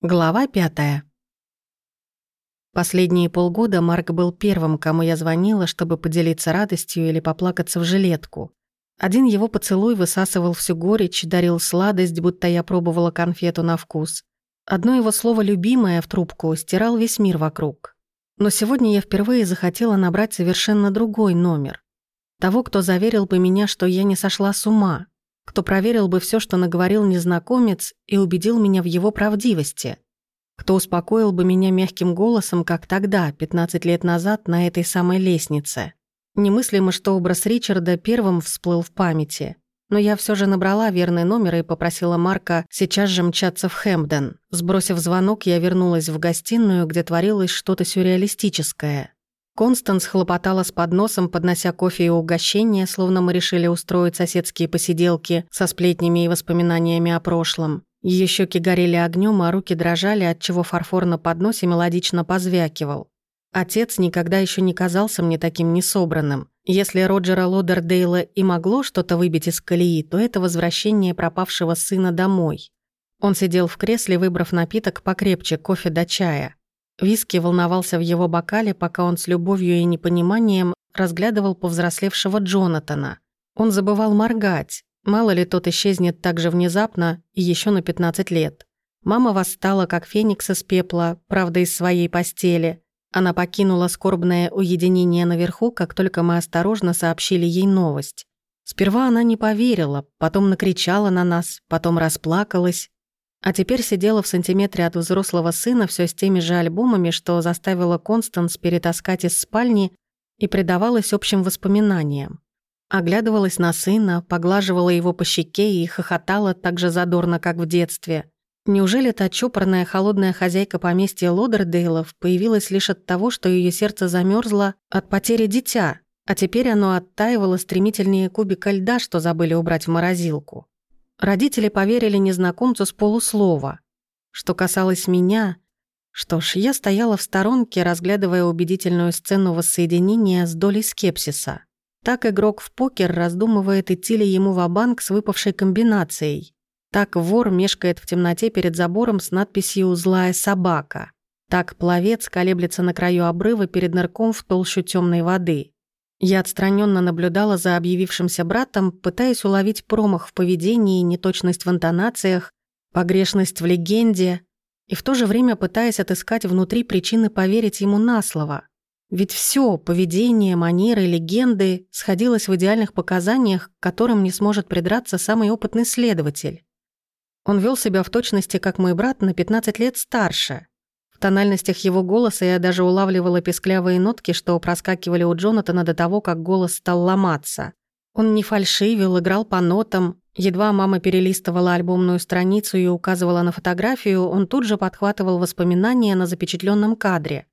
Глава пятая. Последние полгода Марк был первым, кому я звонила, чтобы поделиться радостью или поплакаться в жилетку. Один его поцелуй высасывал всю горечь, дарил сладость, будто я пробовала конфету на вкус. Одно его слово «любимое» в трубку стирал весь мир вокруг. Но сегодня я впервые захотела набрать совершенно другой номер. Того, кто заверил бы меня, что я не сошла с ума, кто проверил бы все, что наговорил незнакомец, и убедил меня в его правдивости, кто успокоил бы меня мягким голосом, как тогда, 15 лет назад, на этой самой лестнице. Немыслимо, что образ Ричарда первым всплыл в памяти. Но я все же набрала верный номер и попросила Марка сейчас же мчаться в Хэмпден. Сбросив звонок, я вернулась в гостиную, где творилось что-то сюрреалистическое. Констанс хлопотала с подносом, поднося кофе и угощение, словно мы решили устроить соседские посиделки со сплетнями и воспоминаниями о прошлом. Ее щеки горели огнем, а руки дрожали, отчего фарфор на подносе мелодично позвякивал. Отец никогда еще не казался мне таким несобранным. Если Роджера Лодердейла и могло что-то выбить из колеи, то это возвращение пропавшего сына домой. Он сидел в кресле, выбрав напиток покрепче, кофе до чая. Виски волновался в его бокале, пока он с любовью и непониманием разглядывал повзрослевшего Джонатана. Он забывал моргать. Мало ли тот исчезнет так же внезапно и еще на 15 лет. Мама восстала, как феникс из пепла, правда, из своей постели. Она покинула скорбное уединение наверху, как только мы осторожно сообщили ей новость. Сперва она не поверила, потом накричала на нас, потом расплакалась, а теперь сидела в сантиметре от взрослого сына все с теми же альбомами, что заставила Констанс перетаскать из спальни и предавалась общим воспоминаниям. Оглядывалась на сына, поглаживала его по щеке и хохотала так же задорно, как в детстве. Неужели та чопорная холодная хозяйка поместья Лодердейлов появилась лишь от того, что ее сердце замерзло от потери дитя, а теперь оно оттаивало стремительнее кубика льда, что забыли убрать в морозилку? Родители поверили незнакомцу с полуслова. Что касалось меня, что ж, я стояла в сторонке, разглядывая убедительную сцену воссоединения с долей скепсиса. Так игрок в покер раздумывает, идти ли ему в банк с выпавшей комбинацией. Так вор мешкает в темноте перед забором с надписью «Злая собака». Так пловец колеблется на краю обрыва перед нырком в толщу темной воды. Я отстраненно наблюдала за объявившимся братом, пытаясь уловить промах в поведении, неточность в интонациях, погрешность в легенде, и в то же время пытаясь отыскать внутри причины поверить ему на слово. Ведь все поведение, манеры, легенды сходилось в идеальных показаниях, к которым не сможет придраться самый опытный следователь. Он вел себя в точности, как мой брат, на 15 лет старше, в тональностях его голоса я даже улавливала песклявые нотки, что проскакивали у Джонатана до того, как голос стал ломаться. Он не фальшивил, играл по нотам. Едва мама перелистывала альбомную страницу и указывала на фотографию, он тут же подхватывал воспоминания на запечатленном кадре.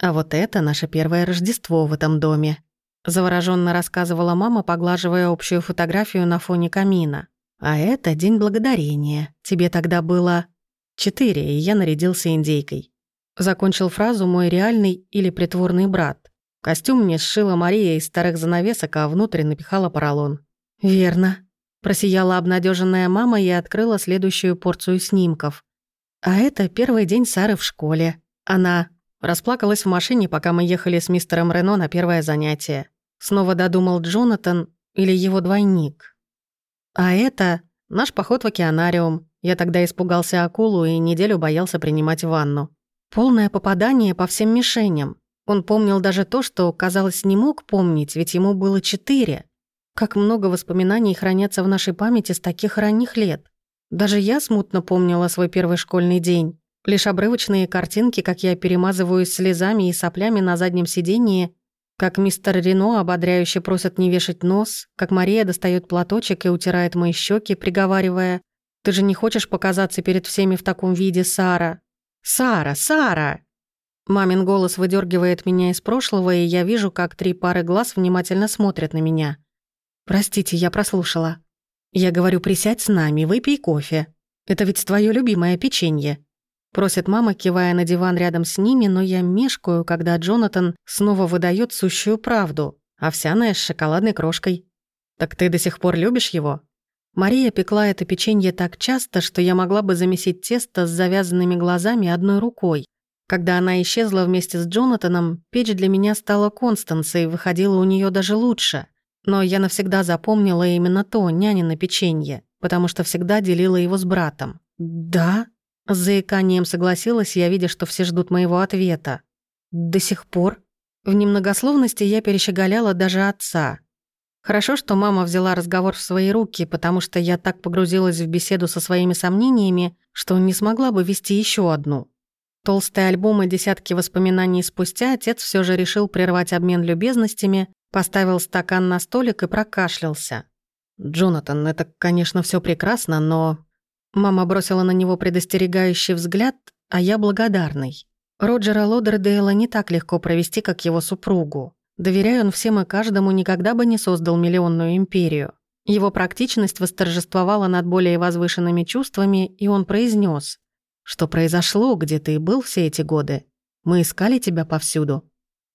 «А вот это наше первое Рождество в этом доме», завороженно рассказывала мама, поглаживая общую фотографию на фоне камина. «А это День Благодарения. Тебе тогда было...» «Четыре, и я нарядился индейкой. Закончил фразу мой реальный или притворный брат. Костюм мне сшила Мария из старых занавесок, а внутрь напихала поролон. «Верно», – просияла обнадеженная мама и открыла следующую порцию снимков. А это первый день Сары в школе. Она расплакалась в машине, пока мы ехали с мистером Рено на первое занятие. Снова додумал Джонатан или его двойник. А это наш поход в океанариум. Я тогда испугался акулу и неделю боялся принимать ванну. Полное попадание по всем мишеням. Он помнил даже то, что, казалось, не мог помнить, ведь ему было четыре. Как много воспоминаний хранятся в нашей памяти с таких ранних лет. Даже я смутно помнила свой первый школьный день. Лишь обрывочные картинки, как я перемазываюсь слезами и соплями на заднем сидении, как мистер Рено ободряюще просит не вешать нос, как Мария достает платочек и утирает мои щеки, приговаривая «Ты же не хочешь показаться перед всеми в таком виде, Сара? «Сара! Сара!» Мамин голос выдергивает меня из прошлого, и я вижу, как три пары глаз внимательно смотрят на меня. «Простите, я прослушала. Я говорю, присядь с нами, выпей кофе. Это ведь твое любимое печенье». Просит мама, кивая на диван рядом с ними, но я мешкаю, когда Джонатан снова выдает сущую правду. Овсяное с шоколадной крошкой. «Так ты до сих пор любишь его?» Мария пекла это печенье так часто, что я могла бы замесить тесто с завязанными глазами одной рукой. Когда она исчезла вместе с Джонатаном, печь для меня стала Констанцией, выходила у нее даже лучше. Но я навсегда запомнила именно то, нянина печенье, потому что всегда делила его с братом. «Да?» С заиканием согласилась я, видя, что все ждут моего ответа. «До сих пор?» В немногословности я перещеголяла даже отца. Хорошо, что мама взяла разговор в свои руки, потому что я так погрузилась в беседу со своими сомнениями, что не смогла бы вести еще одну. Толстый альбом и десятки воспоминаний спустя отец все же решил прервать обмен любезностями, поставил стакан на столик и прокашлялся. «Джонатан, это, конечно, все прекрасно, но...» Мама бросила на него предостерегающий взгляд, а я благодарный. Роджера Лодердейла не так легко провести, как его супругу. Доверяя он всем и каждому, никогда бы не создал миллионную империю. Его практичность восторжествовала над более возвышенными чувствами, и он произнес: «Что произошло, где ты был все эти годы? Мы искали тебя повсюду».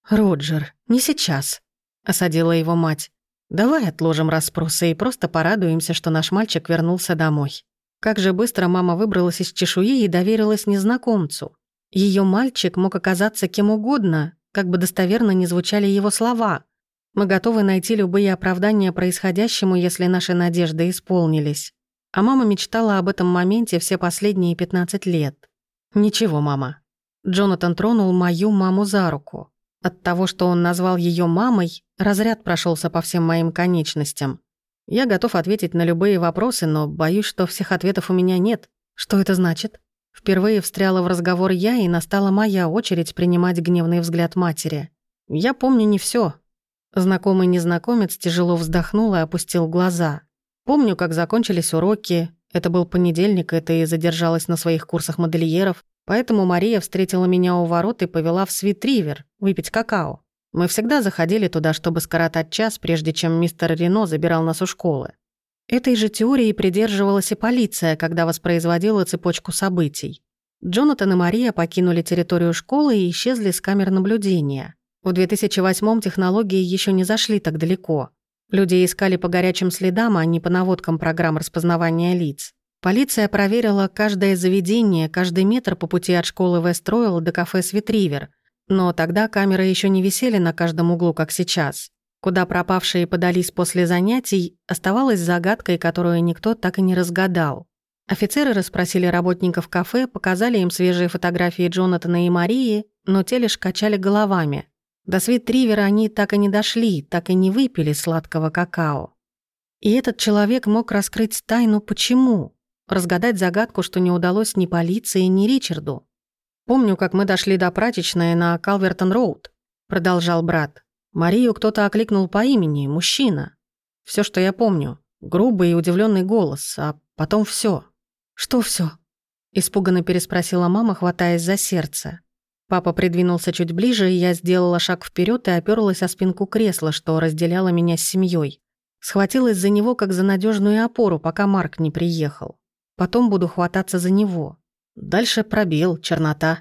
«Роджер, не сейчас», — осадила его мать. «Давай отложим расспросы и просто порадуемся, что наш мальчик вернулся домой». Как же быстро мама выбралась из чешуи и доверилась незнакомцу. Ее мальчик мог оказаться кем угодно, как бы достоверно ни звучали его слова. Мы готовы найти любые оправдания происходящему, если наши надежды исполнились. А мама мечтала об этом моменте все последние 15 лет. Ничего, мама. Джонатан тронул мою маму за руку. От того, что он назвал ее мамой, разряд прошелся по всем моим конечностям. Я готов ответить на любые вопросы, но боюсь, что всех ответов у меня нет. Что это значит? Впервые встряла в разговор я, и настала моя очередь принимать гневный взгляд матери. Я помню не все. Знакомый незнакомец тяжело вздохнул и опустил глаза. Помню, как закончились уроки. Это был понедельник, это и задержалась на своих курсах модельеров. Поэтому Мария встретила меня у ворот и повела в Свитривер выпить какао. Мы всегда заходили туда, чтобы скоротать час, прежде чем мистер Рено забирал нас у школы. Этой же теории придерживалась и полиция, когда воспроизводила цепочку событий. Джонатан и Мария покинули территорию школы и исчезли с камер наблюдения. В 2008-м технологии еще не зашли так далеко. Люди искали по горячим следам, а не по наводкам программ распознавания лиц. Полиция проверила каждое заведение, каждый метр по пути от школы Вест-Ройл до кафе «Свитривер», но тогда камеры еще не висели на каждом углу, как сейчас. Куда пропавшие подались после занятий, оставалась загадкой, которую никто так и не разгадал. Офицеры расспросили работников кафе, показали им свежие фотографии Джонатана и Марии, но те лишь качали головами. До свит Тривера они так и не дошли, так и не выпили сладкого какао. И этот человек мог раскрыть тайну почему, разгадать загадку, что не удалось ни полиции, ни Ричарду. «Помню, как мы дошли до прачечной на Калвертон-Роуд», продолжал брат. Марию кто-то окликнул по имени, мужчина. Все, что я помню. Грубый и удивленный голос, а потом все. «Что все? Испуганно переспросила мама, хватаясь за сердце. Папа придвинулся чуть ближе, и я сделала шаг вперед и оперлась о спинку кресла, что разделяло меня с семьей. Схватилась за него, как за надежную опору, пока Марк не приехал. Потом буду хвататься за него. Дальше пробел, чернота.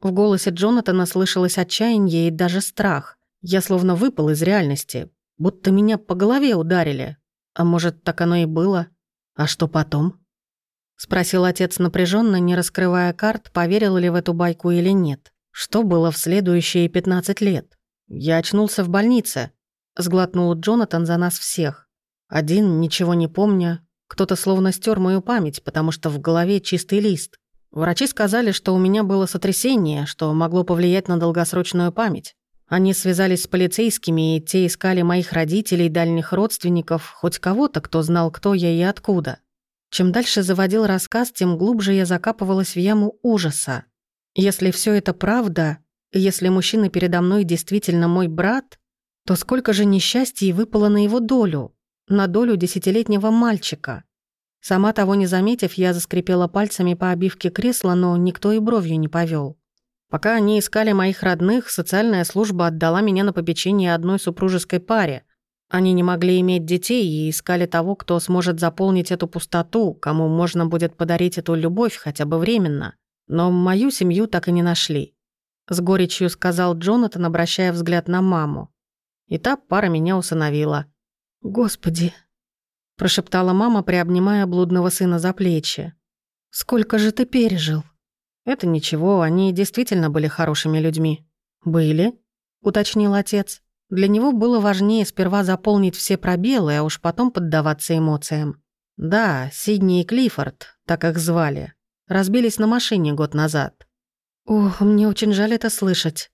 В голосе Джонатана слышалось отчаяние и даже страх. Я словно выпал из реальности, будто меня по голове ударили. А может, так оно и было? А что потом? Спросил отец напряженно, не раскрывая карт, поверил ли в эту байку или нет. Что было в следующие 15 лет? Я очнулся в больнице. Сглотнул Джонатан за нас всех. Один, ничего не помня. Кто-то словно стер мою память, потому что в голове чистый лист. Врачи сказали, что у меня было сотрясение, что могло повлиять на долгосрочную память. Они связались с полицейскими, и те искали моих родителей, дальних родственников, хоть кого-то, кто знал, кто я и откуда. Чем дальше заводил рассказ, тем глубже я закапывалась в яму ужаса. Если все это правда, если мужчина передо мной действительно мой брат, то сколько же несчастья выпало на его долю, на долю десятилетнего мальчика. Сама того не заметив, я заскрипела пальцами по обивке кресла, но никто и бровью не повел. Пока они искали моих родных, социальная служба отдала меня на попечение одной супружеской паре. Они не могли иметь детей и искали того, кто сможет заполнить эту пустоту, кому можно будет подарить эту любовь хотя бы временно. Но мою семью так и не нашли. С горечью сказал Джонатан, обращая взгляд на маму. И та пара меня усыновила. «Господи!» прошептала мама, приобнимая блудного сына за плечи. «Сколько же ты пережил?» «Это ничего, они действительно были хорошими людьми». «Были?» — уточнил отец. Для него было важнее сперва заполнить все пробелы, а уж потом поддаваться эмоциям. Да, Сидни и Клиффорд, так их звали, разбились на машине год назад. «Ох, мне очень жаль это слышать».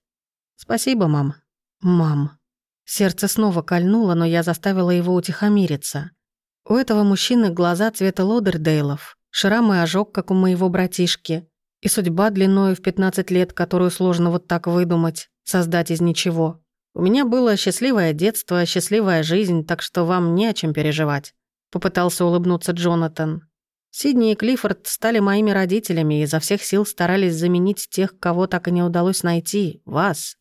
«Спасибо, мам». «Мам». Сердце снова кольнуло, но я заставила его утихомириться. У этого мужчины глаза цвета лодердейлов, шрам и ожог, как у моего братишки, и судьба длиною в 15 лет, которую сложно вот так выдумать, создать из ничего. У меня было счастливое детство, счастливая жизнь, так что вам не о чем переживать. Попытался улыбнуться Джонатан. Сидни и Клиффорд стали моими родителями и изо всех сил старались заменить тех, кого так и не удалось найти, вас.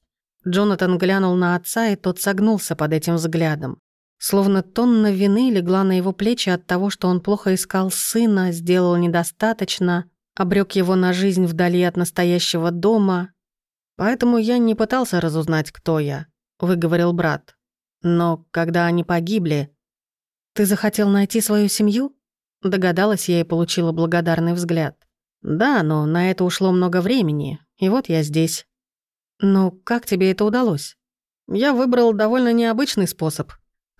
Джонатан глянул на отца, и тот согнулся под этим взглядом. Словно тонна вины легла на его плечи от того, что он плохо искал сына, сделал недостаточно, обрек его на жизнь вдали от настоящего дома. Поэтому я не пытался разузнать, кто я, выговорил брат. Но когда они погибли... Ты захотел найти свою семью? Догадалась я и получила благодарный взгляд. Да, но на это ушло много времени, и вот я здесь. Но как тебе это удалось? Я выбрал довольно необычный способ,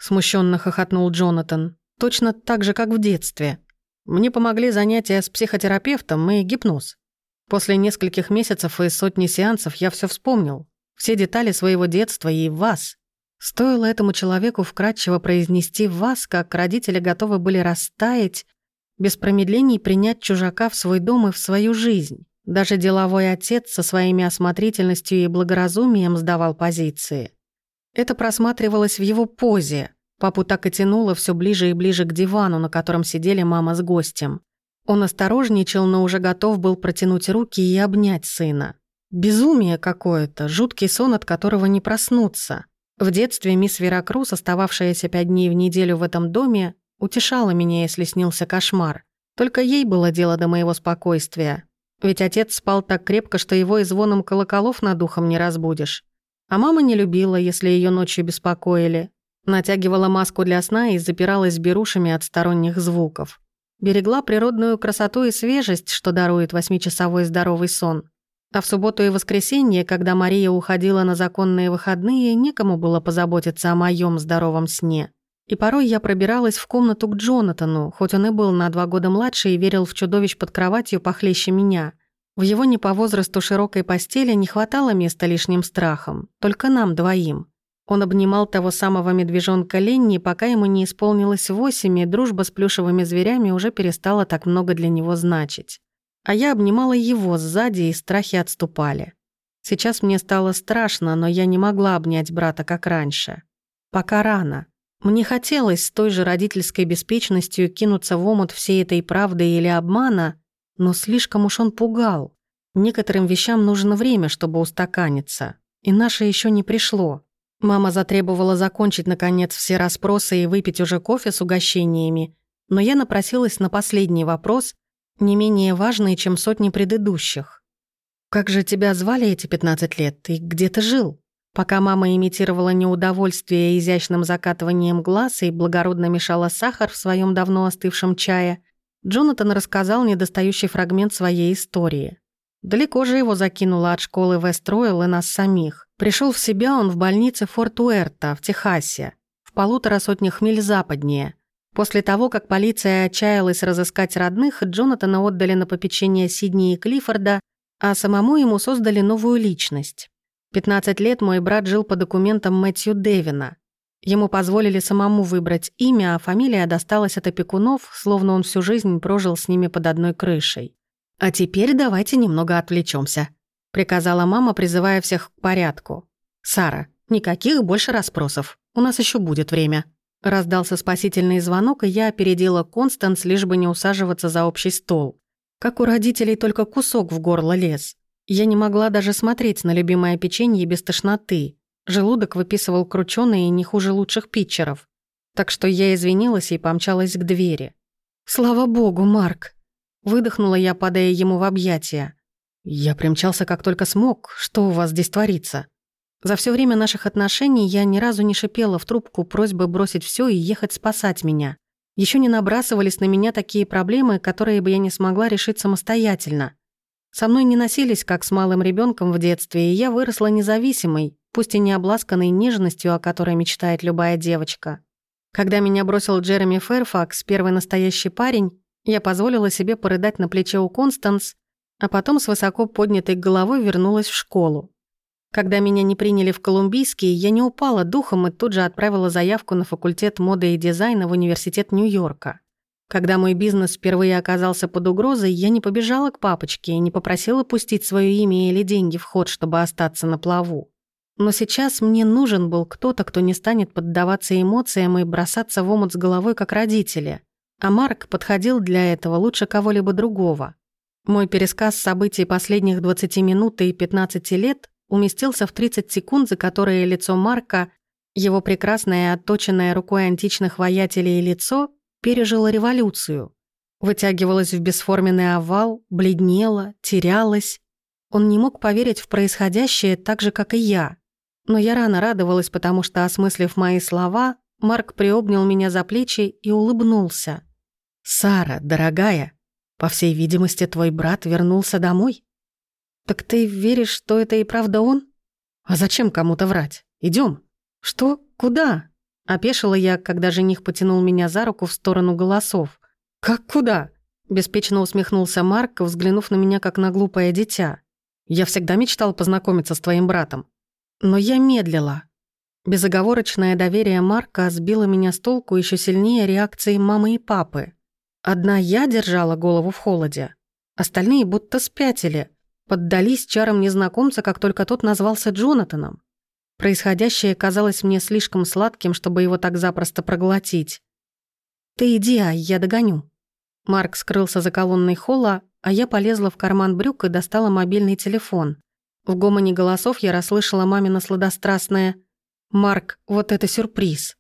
Смущенно хохотнул Джонатан. Точно так же, как в детстве. Мне помогли занятия с психотерапевтом и гипноз. После нескольких месяцев и сотни сеансов я все вспомнил. Все детали своего детства и вас. Стоило этому человеку вкратчиво произнести «вас», как родители готовы были растаять, без промедлений принять чужака в свой дом и в свою жизнь. Даже деловой отец со своими осмотрительностью и благоразумием сдавал позиции. Это просматривалось в его позе. Папу так и тянуло все ближе и ближе к дивану, на котором сидели мама с гостем. Он осторожничал, но уже готов был протянуть руки и обнять сына. Безумие какое-то, жуткий сон, от которого не проснуться. В детстве мисс Веракрус, остававшаяся пять дней в неделю в этом доме, утешала меня, если снился кошмар. Только ей было дело до моего спокойствия. Ведь отец спал так крепко, что его и звоном колоколов над духом не разбудишь. А мама не любила, если ее ночью беспокоили. Натягивала маску для сна и запиралась берушами от сторонних звуков. Берегла природную красоту и свежесть, что дарует восьмичасовой здоровый сон. А в субботу и воскресенье, когда Мария уходила на законные выходные, некому было позаботиться о моем здоровом сне. И порой я пробиралась в комнату к Джонатану, хоть он и был на два года младше и верил в чудовищ под кроватью похлеще меня. В его не по возрасту широкой постели не хватало места лишним страхом, только нам двоим. Он обнимал того самого медвежонка Ленни, пока ему не исполнилось восемь, и дружба с плюшевыми зверями уже перестала так много для него значить. А я обнимала его сзади, и страхи отступали. Сейчас мне стало страшно, но я не могла обнять брата, как раньше. Пока рано. Мне хотелось с той же родительской беспечностью кинуться в омут всей этой правды или обмана, но слишком уж он пугал. Некоторым вещам нужно время, чтобы устаканиться. И наше еще не пришло. Мама затребовала закончить, наконец, все расспросы и выпить уже кофе с угощениями, но я напросилась на последний вопрос, не менее важный, чем сотни предыдущих. «Как же тебя звали эти 15 лет? И где ты жил?» Пока мама имитировала неудовольствие изящным закатыванием глаз и благородно мешала сахар в своем давно остывшем чае, Джонатан рассказал недостающий фрагмент своей истории. Далеко же его закинуло от школы Вест-Ройл и нас самих. Пришел в себя он в больнице Форт Уэрта в Техасе, в полутора сотнях миль западнее. После того, как полиция отчаялась разыскать родных, Джонатана отдали на попечение Сидни и Клиффорда, а самому ему создали новую личность. 15 лет мой брат жил по документам Мэтью Дэвина. Ему позволили самому выбрать имя, а фамилия досталась от опекунов, словно он всю жизнь прожил с ними под одной крышей. «А теперь давайте немного отвлечемся, приказала мама, призывая всех к порядку. «Сара, никаких больше расспросов. У нас еще будет время». Раздался спасительный звонок, и я опередила Констанс, лишь бы не усаживаться за общий стол. Как у родителей только кусок в горло лез. Я не могла даже смотреть на любимое печенье без тошноты. Желудок выписывал кручёные не хуже лучших питчеров. Так что я извинилась и помчалась к двери. «Слава богу, Марк!» Выдохнула я, падая ему в объятия. «Я примчался как только смог. Что у вас здесь творится?» За все время наших отношений я ни разу не шипела в трубку просьбы бросить все и ехать спасать меня. Еще не набрасывались на меня такие проблемы, которые бы я не смогла решить самостоятельно. Со мной не носились, как с малым ребенком в детстве, и я выросла независимой, пусть и не обласканной нежностью, о которой мечтает любая девочка. Когда меня бросил Джереми Фэрфакс, первый настоящий парень, я позволила себе порыдать на плече у Констанс, а потом с высоко поднятой головой вернулась в школу. Когда меня не приняли в Колумбийский, я не упала духом и тут же отправила заявку на факультет моды и дизайна в университет Нью-Йорка. Когда мой бизнес впервые оказался под угрозой, я не побежала к папочке и не попросила пустить свое имя или деньги в ход, чтобы остаться на плаву. Но сейчас мне нужен был кто-то, кто не станет поддаваться эмоциям и бросаться в омут с головой, как родители. А Марк подходил для этого лучше кого-либо другого. Мой пересказ событий последних 20 минут и 15 лет уместился в 30 секунд, за которые лицо Марка, его прекрасное отточенное рукой античных воятелей лицо, пережило революцию. Вытягивалось в бесформенный овал, бледнело, терялось. Он не мог поверить в происходящее так же, как и я. Но я рано радовалась, потому что, осмыслив мои слова, Марк приобнял меня за плечи и улыбнулся. «Сара, дорогая, по всей видимости, твой брат вернулся домой?» «Так ты веришь, что это и правда он?» «А зачем кому-то врать? Идем. «Что? Куда?» Опешила я, когда жених потянул меня за руку в сторону голосов. «Как куда?» Беспечно усмехнулся Марк, взглянув на меня как на глупое дитя. «Я всегда мечтал познакомиться с твоим братом. Но я медлила. Безоговорочное доверие Марка сбило меня с толку еще сильнее реакции мамы и папы. Одна я держала голову в холоде. Остальные будто спятили, поддались чарам незнакомца, как только тот назвался Джонатаном. Происходящее казалось мне слишком сладким, чтобы его так запросто проглотить. «Ты иди, а я догоню». Марк скрылся за колонной холла, а я полезла в карман брюк и достала мобильный телефон. В гомоне голосов я расслышала мамина сладострастное «Марк, вот это сюрприз».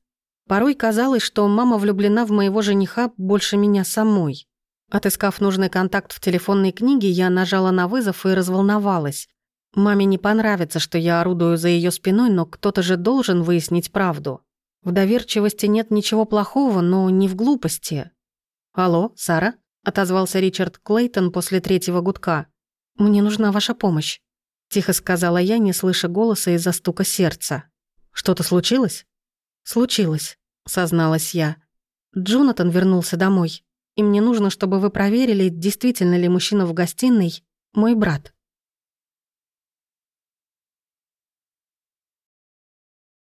Порой казалось, что мама влюблена в моего жениха больше меня самой. Отыскав нужный контакт в телефонной книге, я нажала на вызов и разволновалась. Маме не понравится, что я орудую за ее спиной, но кто-то же должен выяснить правду. В доверчивости нет ничего плохого, но не в глупости. «Алло, Сара?» — отозвался Ричард Клейтон после третьего гудка. «Мне нужна ваша помощь», — тихо сказала я, не слыша голоса из-за стука сердца. «Что-то случилось?» «Случилось», — созналась я. «Джонатан вернулся домой и мне нужно, чтобы вы проверили, действительно ли мужчина в гостиной мой брат».